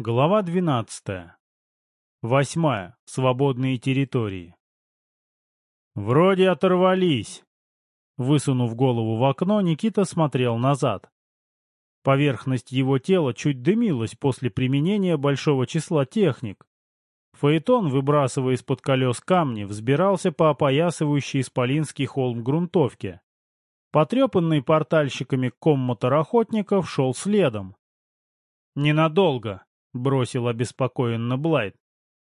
Глава 12. Восьмая. Свободные территории. Вроде оторвались. Высунув голову в окно, Никита смотрел назад. Поверхность его тела чуть дымилась после применения большого числа техник. Фаэтон, выбрасывая из-под колес камни, взбирался по опоясывающей исполинский холм грунтовке. Потрепанный портальщиками коммотор охотников шел следом. «Ненадолго», — бросил обеспокоенно Блайт.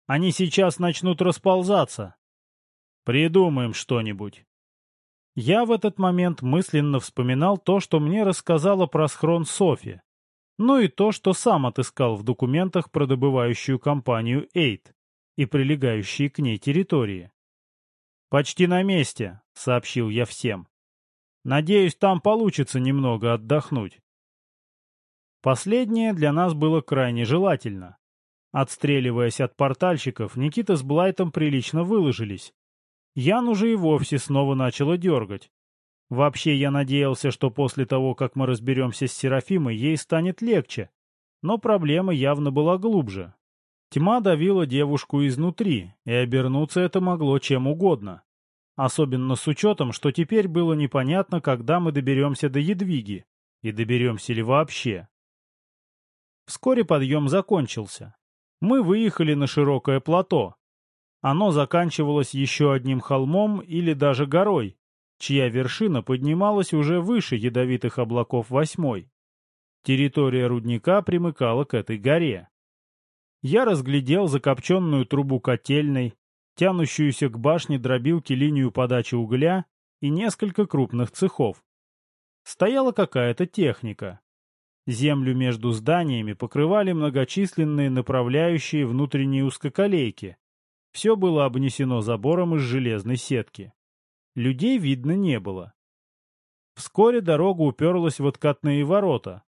«Они сейчас начнут расползаться. Придумаем что-нибудь». Я в этот момент мысленно вспоминал то, что мне рассказала про схрон Софи, ну и то, что сам отыскал в документах про добывающую компанию «Эйт» и прилегающие к ней территории. «Почти на месте», — сообщил я всем. «Надеюсь, там получится немного отдохнуть». Последнее для нас было крайне желательно. Отстреливаясь от портальщиков, Никита с Блайтом прилично выложились. Ян уже и вовсе снова начала дергать. Вообще я надеялся, что после того, как мы разберемся с Серафимой, ей станет легче. Но проблема явно была глубже. Тьма давила девушку изнутри, и обернуться это могло чем угодно. Особенно с учетом, что теперь было непонятно, когда мы доберемся до Едвиги, и доберемся ли вообще. Вскоре подъем закончился. Мы выехали на широкое плато. Оно заканчивалось еще одним холмом или даже горой, чья вершина поднималась уже выше ядовитых облаков восьмой. Территория рудника примыкала к этой горе. Я разглядел закопченную трубу котельной, тянущуюся к башне дробилки линию подачи угля и несколько крупных цехов. Стояла какая-то техника. Землю между зданиями покрывали многочисленные направляющие внутренние узкоколейки. Все было обнесено забором из железной сетки. Людей видно не было. Вскоре дорога уперлась в откатные ворота.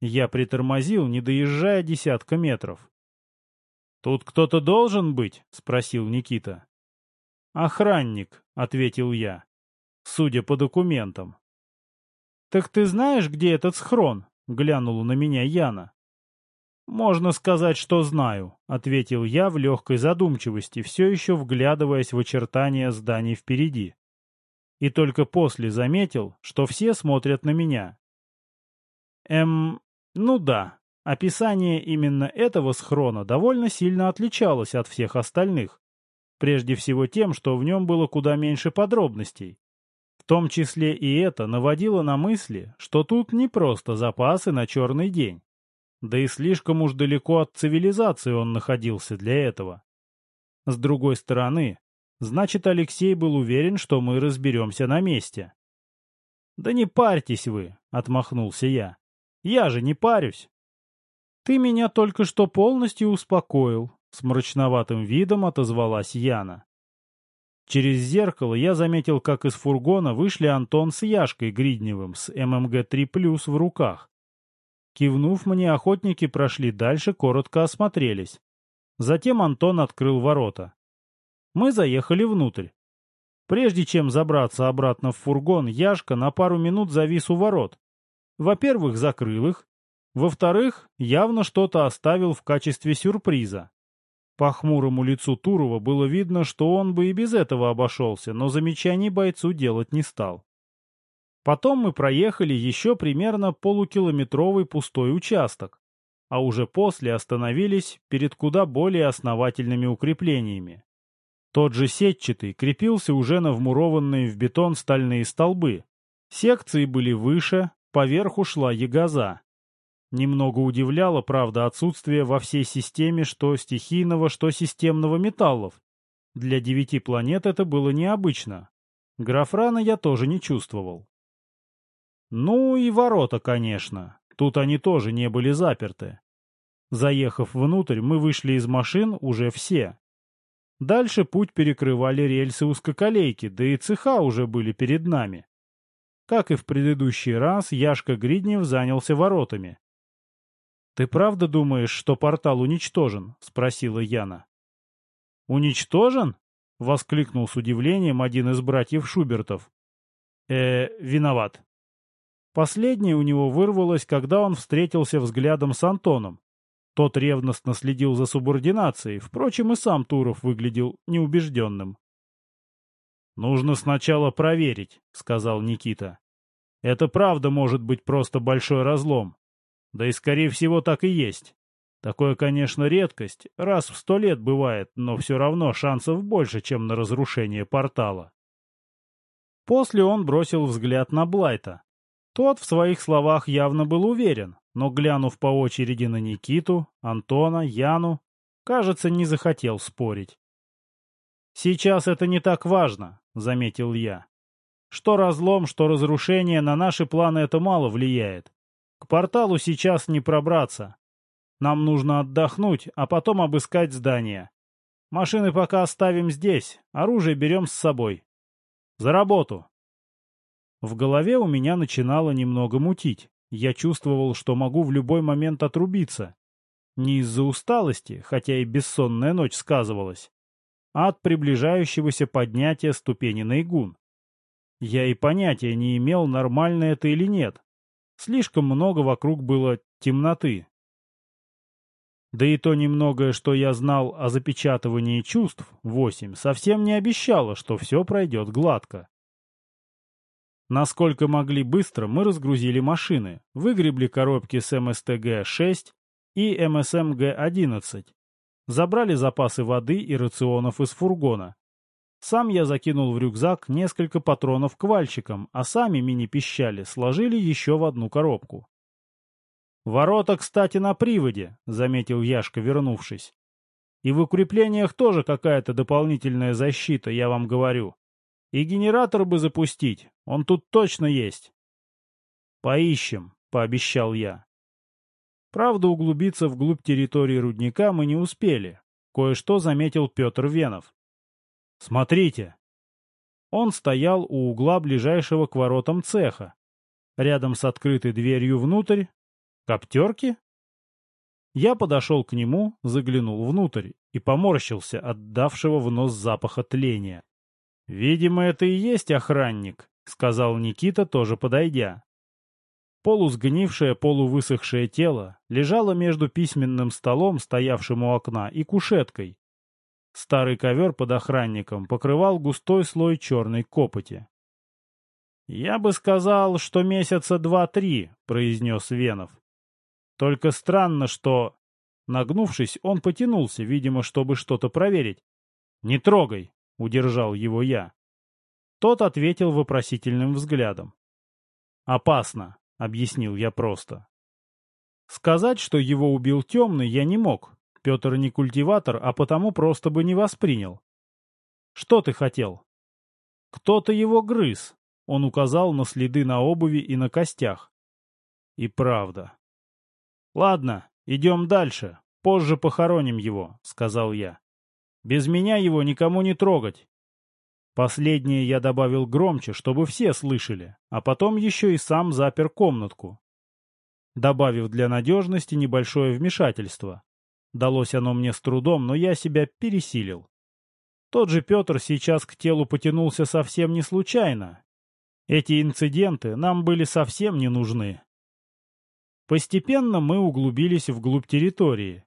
Я притормозил, не доезжая десятка метров. «Тут кто-то должен быть?» — спросил Никита. «Охранник», — ответил я, судя по документам. «Так ты знаешь, где этот схрон?» — глянула на меня Яна. «Можно сказать, что знаю», — ответил я в легкой задумчивости, все еще вглядываясь в очертания зданий впереди. И только после заметил, что все смотрят на меня. Эм, ну да, описание именно этого схрона довольно сильно отличалось от всех остальных. Прежде всего тем, что в нем было куда меньше подробностей том числе и это наводило на мысли, что тут не просто запасы на черный день. Да и слишком уж далеко от цивилизации он находился для этого. С другой стороны, значит, Алексей был уверен, что мы разберемся на месте. «Да не парьтесь вы», — отмахнулся я. «Я же не парюсь». «Ты меня только что полностью успокоил», — с мрачноватым видом отозвалась Яна. Через зеркало я заметил, как из фургона вышли Антон с Яшкой Гридневым с ММГ-3+, в руках. Кивнув мне, охотники прошли дальше, коротко осмотрелись. Затем Антон открыл ворота. Мы заехали внутрь. Прежде чем забраться обратно в фургон, Яшка на пару минут завис у ворот. Во-первых, закрыл их. Во-вторых, явно что-то оставил в качестве сюрприза. По хмурому лицу Турова было видно, что он бы и без этого обошелся, но замечаний бойцу делать не стал. Потом мы проехали еще примерно полукилометровый пустой участок, а уже после остановились перед куда более основательными укреплениями. Тот же сетчатый крепился уже на вмурованные в бетон стальные столбы. Секции были выше, поверху шла ягоза. Немного удивляло, правда, отсутствие во всей системе что стихийного, что системного металлов. Для девяти планет это было необычно. Графрана я тоже не чувствовал. Ну и ворота, конечно. Тут они тоже не были заперты. Заехав внутрь, мы вышли из машин уже все. Дальше путь перекрывали рельсы узкоколейки, да и цеха уже были перед нами. Как и в предыдущий раз, Яшка Гриднев занялся воротами. «Ты правда думаешь, что портал уничтожен?» — спросила Яна. «Уничтожен?» — воскликнул с удивлением один из братьев Шубертов. э виноват». Последнее у него вырвалось, когда он встретился взглядом с Антоном. Тот ревностно следил за субординацией, впрочем, и сам Туров выглядел неубежденным. «Нужно сначала проверить», — сказал Никита. «Это правда может быть просто большой разлом. Да и, скорее всего, так и есть. Такое, конечно, редкость, раз в сто лет бывает, но все равно шансов больше, чем на разрушение портала». После он бросил взгляд на Блайта. Тот в своих словах явно был уверен, но, глянув по очереди на Никиту, Антона, Яну, кажется, не захотел спорить. «Сейчас это не так важно», — заметил я. «Что разлом, что разрушение, на наши планы это мало влияет. К порталу сейчас не пробраться. Нам нужно отдохнуть, а потом обыскать здание. Машины пока оставим здесь, оружие берем с собой. За работу!» В голове у меня начинало немного мутить. Я чувствовал, что могу в любой момент отрубиться. Не из-за усталости, хотя и бессонная ночь сказывалась, а от приближающегося поднятия ступени на игун. Я и понятия не имел, нормально это или нет. Слишком много вокруг было темноты. Да и то немногое, что я знал о запечатывании чувств, восемь, совсем не обещало, что все пройдет гладко. Насколько могли быстро, мы разгрузили машины, выгребли коробки с МСТГ-6 и МСМГ-11, забрали запасы воды и рационов из фургона. Сам я закинул в рюкзак несколько патронов к вальчикам, а сами мини-пищали сложили еще в одну коробку. «Ворота, кстати, на приводе», — заметил Яшка, вернувшись. «И в укреплениях тоже какая-то дополнительная защита, я вам говорю. И генератор бы запустить, он тут точно есть. Поищем, пообещал я. Правда, углубиться вглубь территории рудника мы не успели. Кое-что заметил Петр Венов. Смотрите. Он стоял у угла ближайшего к воротам цеха. Рядом с открытой дверью внутрь. Коптерки? Я подошел к нему, заглянул внутрь и поморщился от давшего в нос запаха тления. «Видимо, это и есть охранник», — сказал Никита, тоже подойдя. Полусгнившее, полувысохшее тело лежало между письменным столом, стоявшим у окна, и кушеткой. Старый ковер под охранником покрывал густой слой черной копоти. «Я бы сказал, что месяца два-три», — произнес Венов. «Только странно, что...» Нагнувшись, он потянулся, видимо, чтобы что-то проверить. «Не трогай!» — удержал его я. Тот ответил вопросительным взглядом. «Опасно», — объяснил я просто. Сказать, что его убил темный, я не мог. Петр не культиватор, а потому просто бы не воспринял. «Что ты хотел?» «Кто-то его грыз», — он указал на следы на обуви и на костях. И правда. «Ладно, идем дальше. Позже похороним его», — сказал я. Без меня его никому не трогать. Последнее я добавил громче, чтобы все слышали, а потом еще и сам запер комнатку. Добавив для надежности небольшое вмешательство. Далось оно мне с трудом, но я себя пересилил. Тот же Петр сейчас к телу потянулся совсем не случайно. Эти инциденты нам были совсем не нужны. Постепенно мы углубились вглубь территории,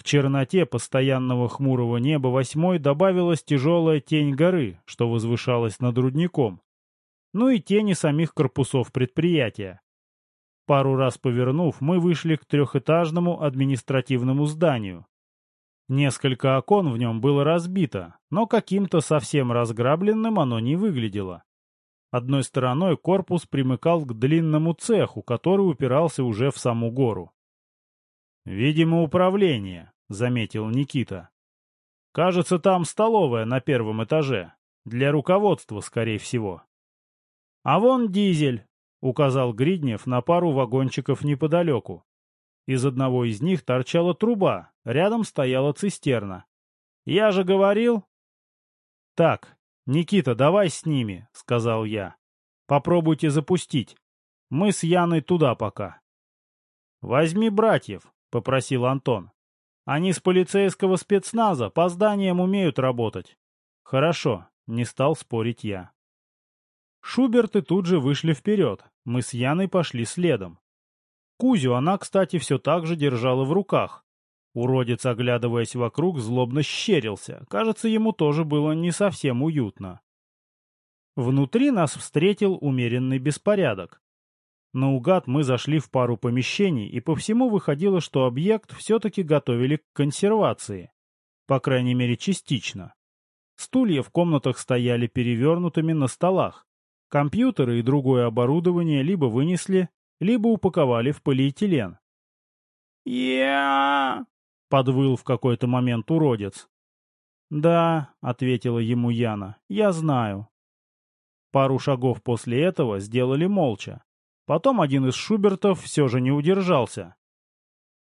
к черноте постоянного хмурого неба восьмой добавилась тяжелая тень горы, что возвышалась над рудником. Ну и тени самих корпусов предприятия. Пару раз повернув, мы вышли к трехэтажному административному зданию. Несколько окон в нем было разбито, но каким-то совсем разграбленным оно не выглядело. Одной стороной корпус примыкал к длинному цеху, который упирался уже в саму гору. «Видимо, управление», — заметил Никита. «Кажется, там столовая на первом этаже. Для руководства, скорее всего». «А вон дизель», — указал Гриднев на пару вагончиков неподалеку. Из одного из них торчала труба, рядом стояла цистерна. «Я же говорил...» «Так, Никита, давай с ними», — сказал я. «Попробуйте запустить. Мы с Яной туда пока». «Возьми братьев», — попросил Антон. «Они с полицейского спецназа по зданиям умеют работать». «Хорошо», — не стал спорить я. Шуберты тут же вышли вперед. Мы с Яной пошли следом. Кузю она, кстати, все так же держала в руках. Уродец, оглядываясь вокруг, злобно щерился. Кажется, ему тоже было не совсем уютно. Внутри нас встретил умеренный беспорядок. Наугад мы зашли в пару помещений, и по всему выходило, что объект все-таки готовили к консервации. По крайней мере, частично. Стулья в комнатах стояли перевернутыми на столах. Компьютеры и другое оборудование либо вынесли, либо упаковали в полиэтилен. «Я...» — подвыл в какой-то момент уродец. «Да», — ответила ему Яна, — «я знаю». Пару шагов после этого сделали молча. Потом один из Шубертов все же не удержался.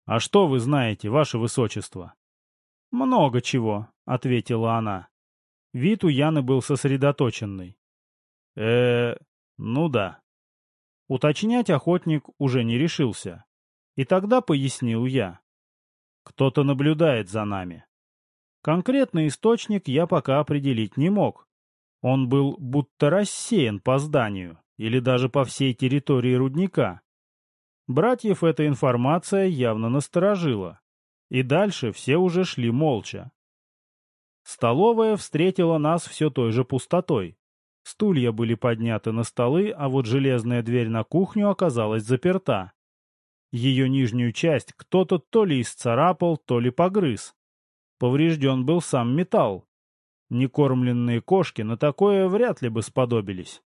«А что вы знаете, ваше высочество?» «Много чего», — ответила она. Вид у Яны был сосредоточенный. Э ну да. Уточнять охотник уже не решился. И тогда пояснил я. Кто-то наблюдает за нами. Конкретный источник я пока определить не мог. Он был будто рассеян по зданию или даже по всей территории рудника. Братьев эта информация явно насторожила. И дальше все уже шли молча. Столовая встретила нас все той же пустотой. Стулья были подняты на столы, а вот железная дверь на кухню оказалась заперта. Ее нижнюю часть кто-то то ли исцарапал, то ли погрыз. Поврежден был сам металл. Некормленные кошки на такое вряд ли бы сподобились.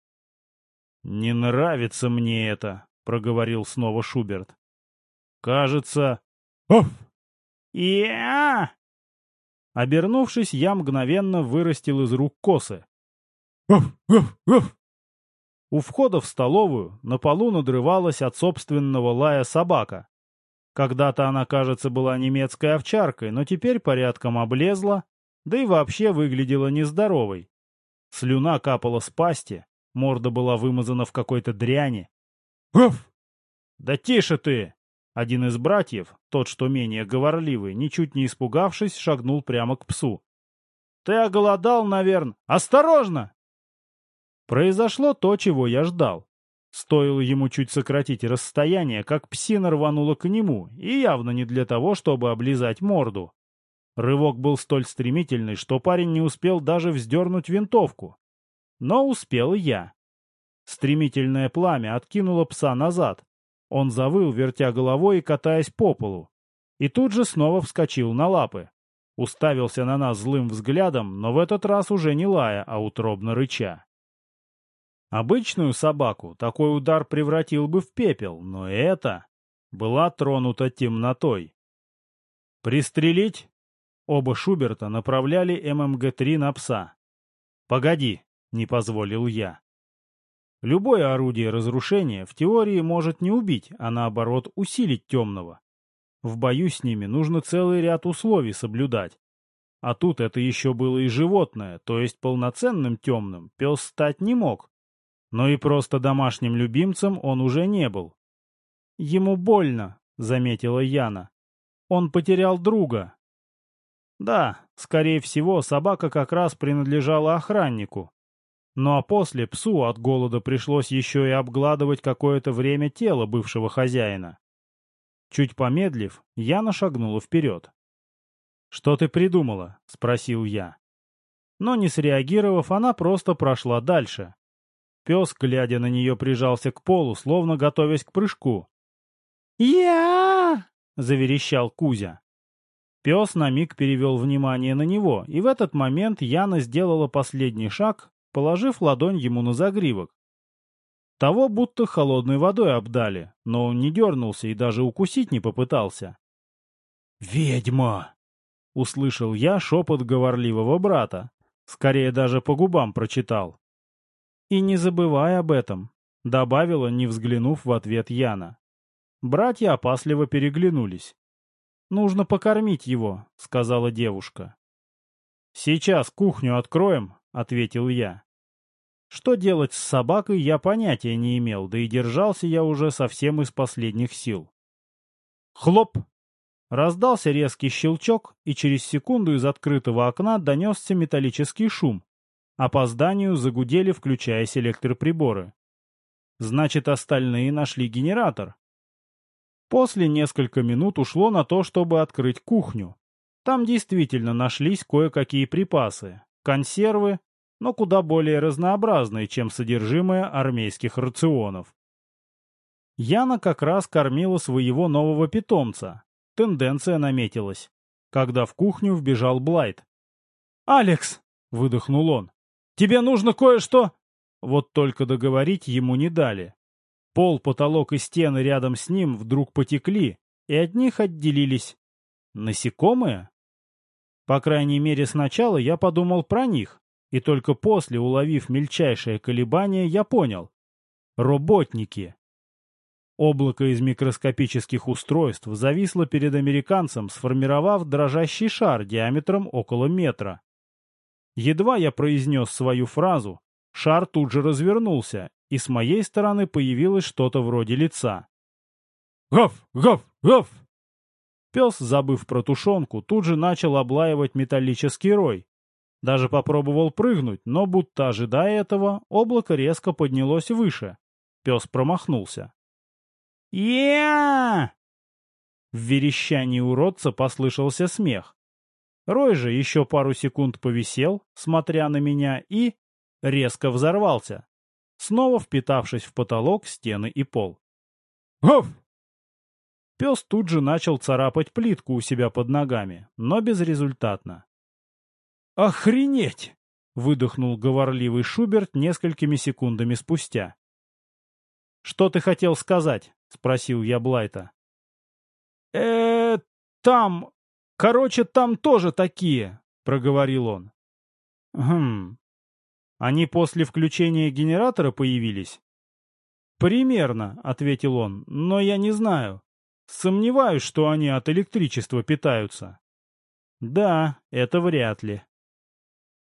«Не нравится мне это», — проговорил снова Шуберт. «Кажется...» «Оф!» «Я!» Обернувшись, я мгновенно вырастил из рук косы. У входа в столовую на полу надрывалась от собственного лая собака. Когда-то она, кажется, была немецкой овчаркой, но теперь порядком облезла, да и вообще выглядела нездоровой. Слюна капала с пасти, морда была вымазана в какой-то дряни. «Оф!» «Да тише ты!» Один из братьев, тот, что менее говорливый, ничуть не испугавшись, шагнул прямо к псу. «Ты оголодал, наверное! Осторожно!» Произошло то, чего я ждал. Стоило ему чуть сократить расстояние, как псина рванула к нему, и явно не для того, чтобы облизать морду. Рывок был столь стремительный, что парень не успел даже вздернуть винтовку. Но успел я. Стремительное пламя откинуло пса назад. Он завыл, вертя головой и катаясь по полу. И тут же снова вскочил на лапы. Уставился на нас злым взглядом, но в этот раз уже не лая, а утробно рыча. Обычную собаку такой удар превратил бы в пепел, но эта была тронута темнотой. «Пристрелить?» Оба Шуберта направляли ММГ-3 на пса. «Погоди», — не позволил я. Любое орудие разрушения в теории может не убить, а наоборот усилить темного. В бою с ними нужно целый ряд условий соблюдать. А тут это еще было и животное, то есть полноценным темным пес стать не мог. Но и просто домашним любимцем он уже не был. «Ему больно», — заметила Яна. «Он потерял друга». Да, скорее всего, собака как раз принадлежала охраннику. Ну а после псу от голода пришлось еще и обгладывать какое-то время тело бывшего хозяина. Чуть помедлив, Яна шагнула вперед. «Что ты придумала?» — спросил я. Но не среагировав, она просто прошла дальше, Пес, глядя на нее, прижался к полу, словно готовясь к прыжку. «Я!» — заверещал Кузя. Пес на миг перевел внимание на него, и в этот момент Яна сделала последний шаг, положив ладонь ему на загривок. Того будто холодной водой обдали, но он не дернулся и даже укусить не попытался. «Ведьма!» — услышал я шепот говорливого брата. Скорее даже по губам прочитал. «И не забывай об этом», — добавила, не взглянув в ответ Яна. Братья опасливо переглянулись. «Нужно покормить его», — сказала девушка. «Сейчас кухню откроем», — ответил я. Что делать с собакой, я понятия не имел, да и держался я уже совсем из последних сил. Хлоп! Раздался резкий щелчок, и через секунду из открытого окна донесся металлический шум, а по зданию загудели, включаясь электроприборы. Значит, остальные нашли генератор. После несколько минут ушло на то, чтобы открыть кухню. Там действительно нашлись кое-какие припасы, консервы, но куда более разнообразные, чем содержимое армейских рационов. Яна как раз кормила своего нового питомца. Тенденция наметилась, когда в кухню вбежал Блайт. «Алекс!» — выдохнул он. «Тебе нужно кое-что...» Вот только договорить ему не дали. Пол, потолок и стены рядом с ним вдруг потекли, и от них отделились насекомые. По крайней мере, сначала я подумал про них, и только после, уловив мельчайшее колебание, я понял. Роботники. Облако из микроскопических устройств зависло перед американцем, сформировав дрожащий шар диаметром около метра. Едва я произнес свою фразу, шар тут же развернулся, и с моей стороны появилось что-то вроде лица. «Гав! Гав! Гав!» Пес, забыв про тушенку, тут же начал облаивать металлический рой. Даже попробовал прыгнуть, но, будто ожидая этого, облако резко поднялось выше. Пес промахнулся. я В верещании уродца послышался смех. Рой же еще пару секунд повисел, смотря на меня, и резко взорвался, снова впитавшись в потолок, стены и пол. «Гов!» Пес тут же начал царапать плитку у себя под ногами, но безрезультатно. «Охренеть!» — выдохнул говорливый Шуберт несколькими секундами спустя. «Что ты хотел сказать?» — спросил я Блайта. э там... Короче, там тоже такие», — проговорил он. «Хм... Они после включения генератора появились?» «Примерно», — ответил он, — «но я не знаю. Сомневаюсь, что они от электричества питаются». «Да, это вряд ли».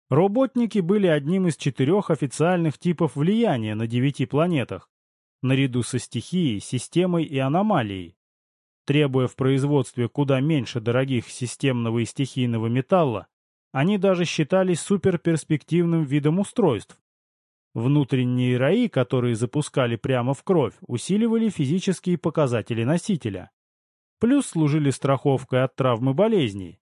Роботники были одним из четырех официальных типов влияния на девяти планетах, наряду со стихией, системой и аномалией. Требуя в производстве куда меньше дорогих системного и стихийного металла, они даже считались суперперспективным видом устройств. Внутренние раи, которые запускали прямо в кровь, усиливали физические показатели носителя. Плюс служили страховкой от травмы болезней.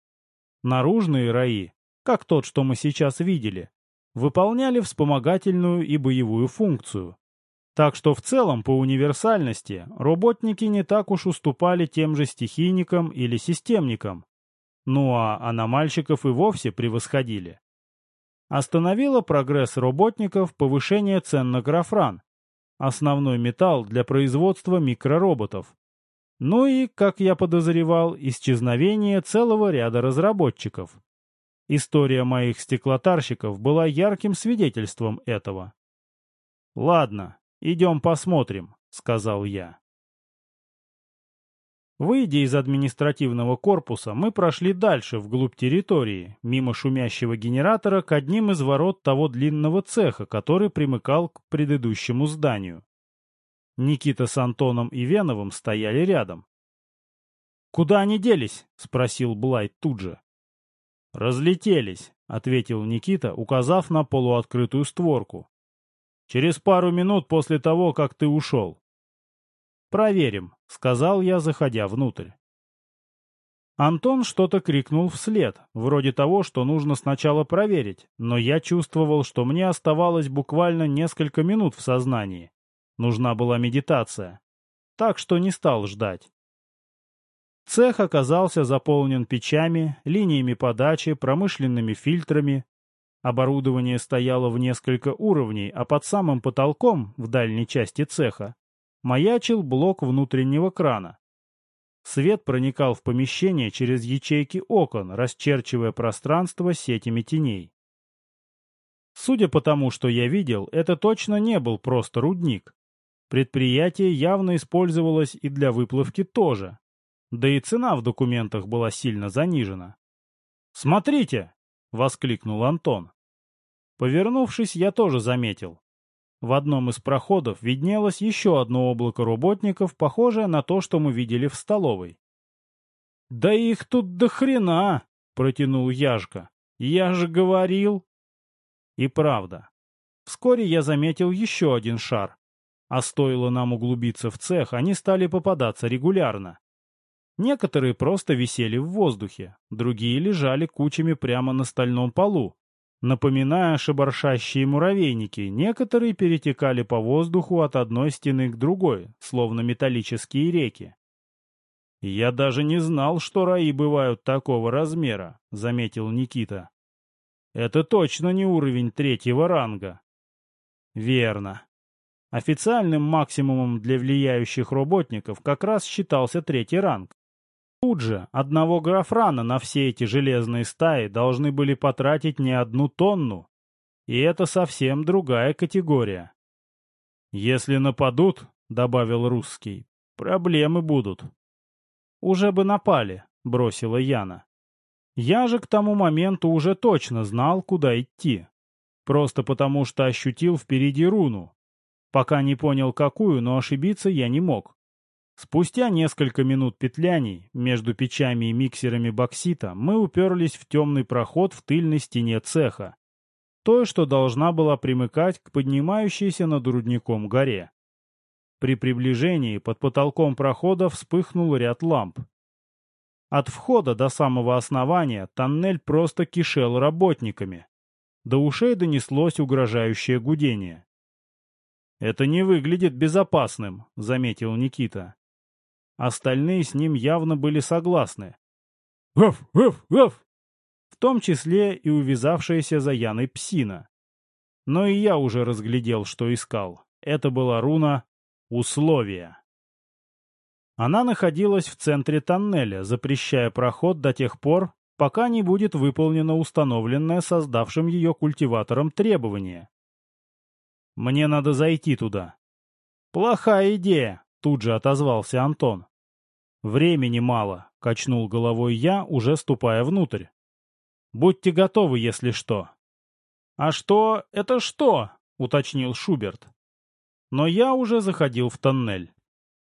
Наружные раи как тот, что мы сейчас видели, выполняли вспомогательную и боевую функцию. Так что в целом по универсальности роботники не так уж уступали тем же стихийникам или системникам. Ну а аномальщиков и вовсе превосходили. Остановило прогресс роботников повышение цен на графран, основной металл для производства микророботов. Ну и, как я подозревал, исчезновение целого ряда разработчиков. История моих стеклотарщиков была ярким свидетельством этого. «Ладно, идем посмотрим», — сказал я. Выйдя из административного корпуса, мы прошли дальше, вглубь территории, мимо шумящего генератора к одним из ворот того длинного цеха, который примыкал к предыдущему зданию. Никита с Антоном и Веновым стояли рядом. «Куда они делись?» — спросил Блайт тут же. «Разлетелись», — ответил Никита, указав на полуоткрытую створку. «Через пару минут после того, как ты ушел». «Проверим», — сказал я, заходя внутрь. Антон что-то крикнул вслед, вроде того, что нужно сначала проверить, но я чувствовал, что мне оставалось буквально несколько минут в сознании. Нужна была медитация. Так что не стал ждать. Цех оказался заполнен печами, линиями подачи, промышленными фильтрами. Оборудование стояло в несколько уровней, а под самым потолком, в дальней части цеха, маячил блок внутреннего крана. Свет проникал в помещение через ячейки окон, расчерчивая пространство сетями теней. Судя по тому, что я видел, это точно не был просто рудник. Предприятие явно использовалось и для выплавки тоже, да и цена в документах была сильно занижена. «Смотрите!» — воскликнул Антон. Повернувшись, я тоже заметил. В одном из проходов виднелось еще одно облако работников, похожее на то, что мы видели в столовой. «Да их тут до хрена!» — протянул Яшка. «Я же говорил!» И правда. Вскоре я заметил еще один шар. А стоило нам углубиться в цех, они стали попадаться регулярно. Некоторые просто висели в воздухе, другие лежали кучами прямо на стальном полу, напоминая шебаршащие муравейники, некоторые перетекали по воздуху от одной стены к другой, словно металлические реки. «Я даже не знал, что раи бывают такого размера», — заметил Никита. «Это точно не уровень третьего ранга». «Верно. Официальным максимумом для влияющих работников как раз считался третий ранг. Тут же одного графрана на все эти железные стаи должны были потратить не одну тонну. И это совсем другая категория. «Если нападут, — добавил русский, — проблемы будут». «Уже бы напали», — бросила Яна. «Я же к тому моменту уже точно знал, куда идти. Просто потому, что ощутил впереди руну. Пока не понял, какую, но ошибиться я не мог. Спустя несколько минут петляний между печами и миксерами боксита мы уперлись в темный проход в тыльной стене цеха. Той, что должна была примыкать к поднимающейся над рудником горе. При приближении под потолком прохода вспыхнул ряд ламп. От входа до самого основания тоннель просто кишел работниками. До ушей донеслось угрожающее гудение. «Это не выглядит безопасным», — заметил Никита. Остальные с ним явно были согласны. «Гав! Гав! Гав!» В том числе и увязавшаяся за Яной псина. Но и я уже разглядел, что искал. Это была руна «Условия». Она находилась в центре тоннеля, запрещая проход до тех пор, пока не будет выполнено установленное создавшим ее культиватором требование. Мне надо зайти туда. Плохая идея, Тут же отозвался Антон. «Времени мало», — качнул головой я, уже ступая внутрь. «Будьте готовы, если что». «А что это что?» — уточнил Шуберт. Но я уже заходил в тоннель.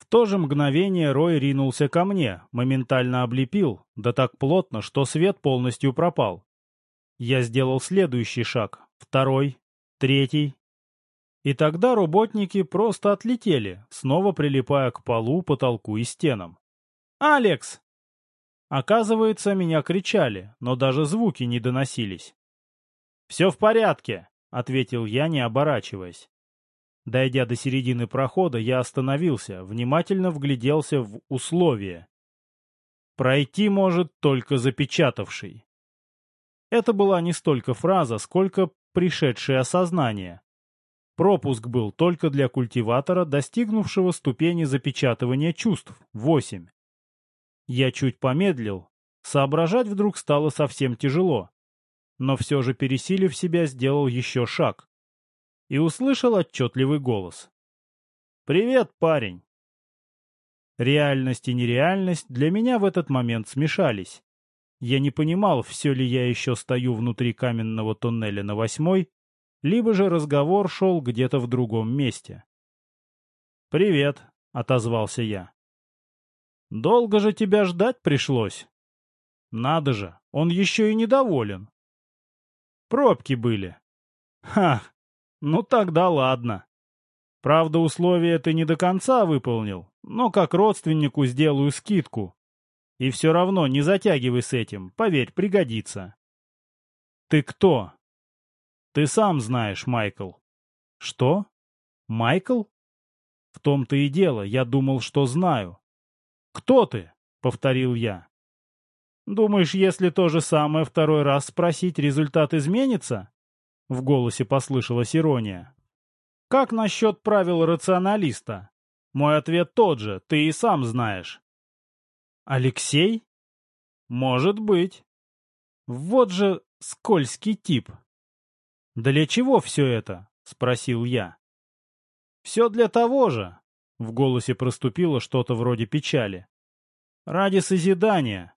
В то же мгновение Рой ринулся ко мне, моментально облепил, да так плотно, что свет полностью пропал. Я сделал следующий шаг, второй, третий, и тогда работники просто отлетели, снова прилипая к полу, потолку и стенам. «Алекс!» Оказывается, меня кричали, но даже звуки не доносились. «Все в порядке», — ответил я, не оборачиваясь. Дойдя до середины прохода, я остановился, внимательно вгляделся в условия. «Пройти может только запечатавший». Это была не столько фраза, сколько пришедшее осознание. Пропуск был только для культиватора, достигнувшего ступени запечатывания чувств — 8. Я чуть помедлил. Соображать вдруг стало совсем тяжело. Но все же, пересилив себя, сделал еще шаг. И услышал отчетливый голос. «Привет, парень!» Реальность и нереальность для меня в этот момент смешались. Я не понимал, все ли я еще стою внутри каменного туннеля на восьмой, либо же разговор шел где-то в другом месте. «Привет», — отозвался я. «Долго же тебя ждать пришлось?» «Надо же, он еще и недоволен». «Пробки были». «Ха, ну тогда ладно. Правда, условия ты не до конца выполнил, но как родственнику сделаю скидку. И все равно не затягивай с этим, поверь, пригодится». «Ты кто?» Ты сам знаешь, Майкл. Что? Майкл? В том-то и дело, я думал, что знаю. Кто ты? Повторил я. Думаешь, если то же самое второй раз спросить, результат изменится? В голосе послышалась ирония. Как насчет правил рационалиста? Мой ответ тот же, ты и сам знаешь. Алексей? Может быть. Вот же скользкий тип. «Для чего все это?» — спросил я. «Все для того же», — в голосе проступило что-то вроде печали. «Ради созидания,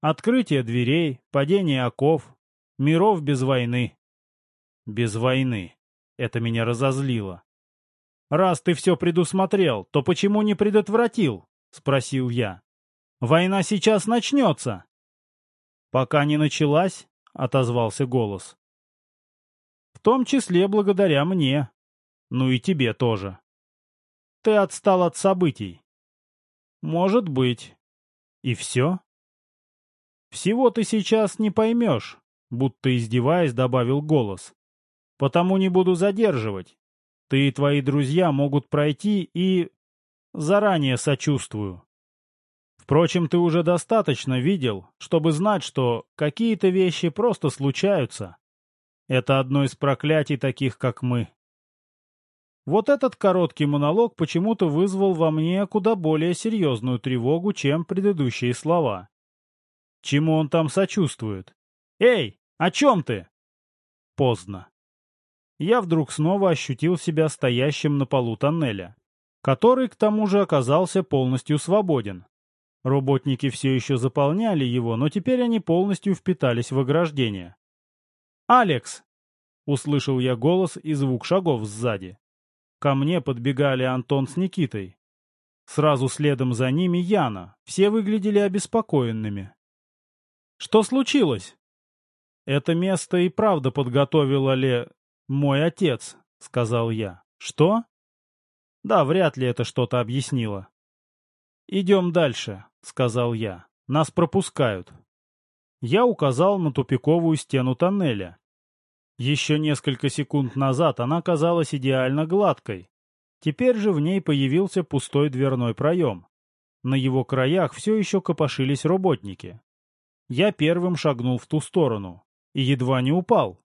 открытия дверей, падения оков, миров без войны». «Без войны», — это меня разозлило. «Раз ты все предусмотрел, то почему не предотвратил?» — спросил я. «Война сейчас начнется». «Пока не началась», — отозвался голос том числе благодаря мне. Ну и тебе тоже. Ты отстал от событий. Может быть. И все? Всего ты сейчас не поймешь, будто издеваясь, добавил голос. Потому не буду задерживать. Ты и твои друзья могут пройти и... Заранее сочувствую. Впрочем, ты уже достаточно видел, чтобы знать, что какие-то вещи просто случаются. Это одно из проклятий таких, как мы. Вот этот короткий монолог почему-то вызвал во мне куда более серьезную тревогу, чем предыдущие слова. Чему он там сочувствует? «Эй, о чем ты?» Поздно. Я вдруг снова ощутил себя стоящим на полу тоннеля, который, к тому же, оказался полностью свободен. Работники все еще заполняли его, но теперь они полностью впитались в ограждение. «Алекс!» — услышал я голос и звук шагов сзади. Ко мне подбегали Антон с Никитой. Сразу следом за ними Яна. Все выглядели обеспокоенными. «Что случилось?» «Это место и правда подготовила ли мой отец», — сказал я. «Что?» «Да, вряд ли это что-то объяснило». «Идем дальше», — сказал я. «Нас пропускают». Я указал на тупиковую стену тоннеля. Еще несколько секунд назад она казалась идеально гладкой. Теперь же в ней появился пустой дверной проем. На его краях все еще копошились работники. Я первым шагнул в ту сторону и едва не упал.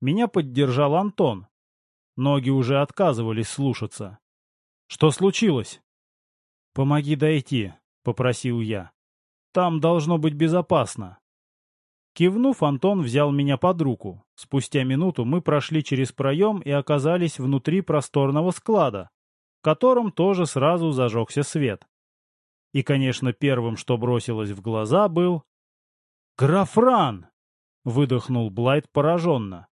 Меня поддержал Антон. Ноги уже отказывались слушаться. «Что случилось?» «Помоги дойти», — попросил я. «Там должно быть безопасно». Кивнув, Антон взял меня под руку. Спустя минуту мы прошли через проем и оказались внутри просторного склада, в котором тоже сразу зажегся свет. И, конечно, первым, что бросилось в глаза, был... «Графран!» — выдохнул Блайт пораженно.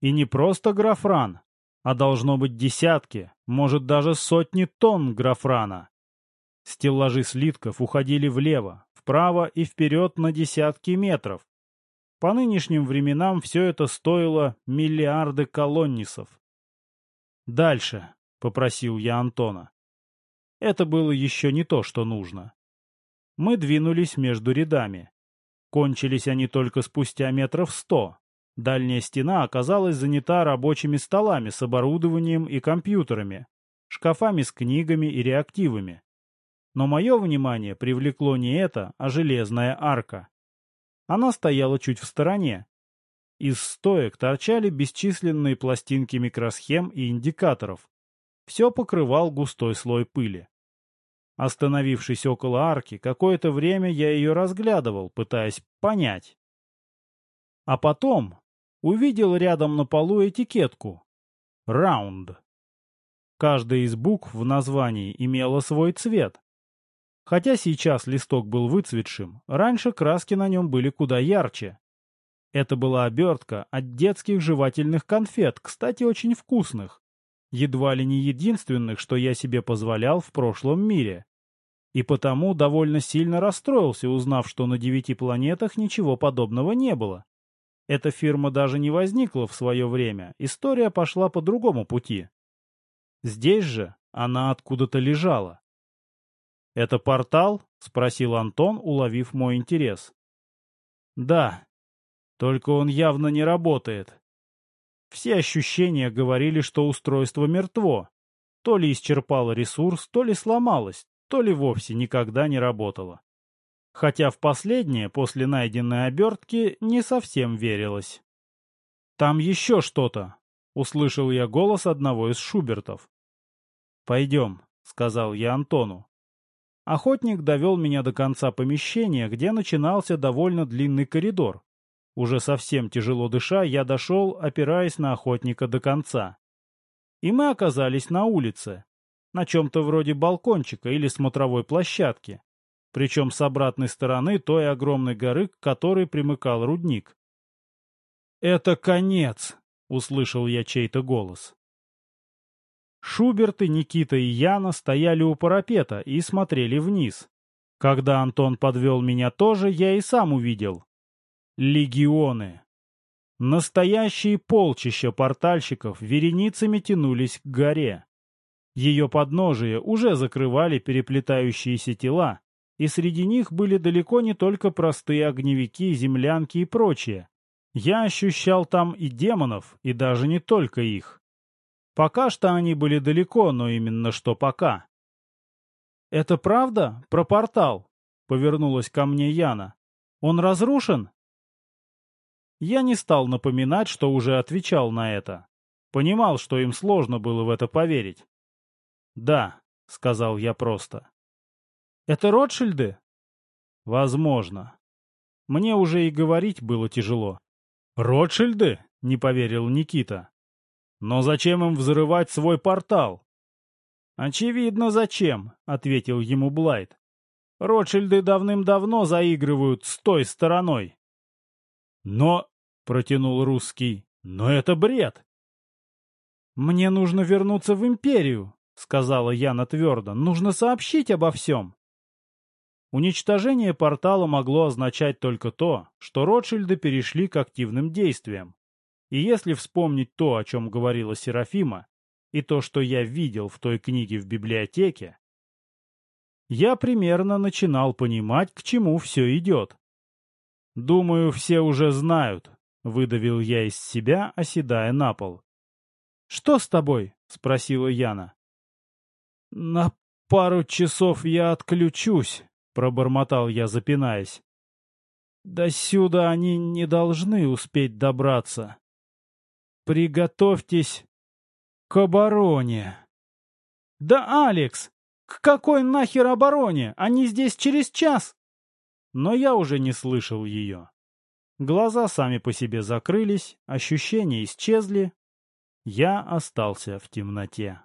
«И не просто графран, а должно быть десятки, может даже сотни тонн графрана». Стеллажи слитков уходили влево, вправо и вперед на десятки метров, по нынешним временам все это стоило миллиарды колоннисов. «Дальше», — попросил я Антона. Это было еще не то, что нужно. Мы двинулись между рядами. Кончились они только спустя метров сто. Дальняя стена оказалась занята рабочими столами с оборудованием и компьютерами, шкафами с книгами и реактивами. Но мое внимание привлекло не это, а железная арка. Она стояла чуть в стороне. Из стоек торчали бесчисленные пластинки микросхем и индикаторов. Все покрывал густой слой пыли. Остановившись около арки, какое-то время я ее разглядывал, пытаясь понять. А потом увидел рядом на полу этикетку «Раунд». Каждая из букв в названии имела свой цвет. Хотя сейчас листок был выцветшим, раньше краски на нем были куда ярче. Это была обертка от детских жевательных конфет, кстати, очень вкусных. Едва ли не единственных, что я себе позволял в прошлом мире. И потому довольно сильно расстроился, узнав, что на девяти планетах ничего подобного не было. Эта фирма даже не возникла в свое время, история пошла по другому пути. Здесь же она откуда-то лежала. «Это портал?» — спросил Антон, уловив мой интерес. «Да, только он явно не работает. Все ощущения говорили, что устройство мертво. То ли исчерпало ресурс, то ли сломалось, то ли вовсе никогда не работало. Хотя в последнее, после найденной обертки, не совсем верилось. «Там еще что-то!» — услышал я голос одного из Шубертов. «Пойдем», — сказал я Антону. Охотник довел меня до конца помещения, где начинался довольно длинный коридор. Уже совсем тяжело дыша, я дошел, опираясь на охотника до конца. И мы оказались на улице, на чем-то вроде балкончика или смотровой площадки, причем с обратной стороны той огромной горы, к которой примыкал рудник. «Это конец!» — услышал я чей-то голос. Шуберт и Никита и Яна стояли у парапета и смотрели вниз. Когда Антон подвел меня тоже, я и сам увидел. Легионы. Настоящие полчища портальщиков вереницами тянулись к горе. Ее подножие уже закрывали переплетающиеся тела, и среди них были далеко не только простые огневики, землянки и прочее. Я ощущал там и демонов, и даже не только их. Пока что они были далеко, но именно что пока. «Это правда? Про портал?» — повернулась ко мне Яна. «Он разрушен?» Я не стал напоминать, что уже отвечал на это. Понимал, что им сложно было в это поверить. «Да», — сказал я просто. «Это Ротшильды?» «Возможно. Мне уже и говорить было тяжело». «Ротшильды?» — не поверил Никита. «Но зачем им взрывать свой портал?» «Очевидно, зачем», — ответил ему Блайт. «Ротшильды давным-давно заигрывают с той стороной». «Но...» — протянул русский. «Но это бред!» «Мне нужно вернуться в Империю», — сказала Яна твердо. «Нужно сообщить обо всем». Уничтожение портала могло означать только то, что Ротшильды перешли к активным действиям. И если вспомнить то, о чем говорила Серафима, и то, что я видел в той книге в библиотеке, я примерно начинал понимать, к чему все идет. «Думаю, все уже знают», — выдавил я из себя, оседая на пол. «Что с тобой?» — спросила Яна. «На пару часов я отключусь», — пробормотал я, запинаясь. «До сюда они не должны успеть добраться. Приготовьтесь к обороне». «Да, Алекс, к какой нахер обороне? Они здесь через час!» Но я уже не слышал ее. Глаза сами по себе закрылись, ощущения исчезли, я остался в темноте.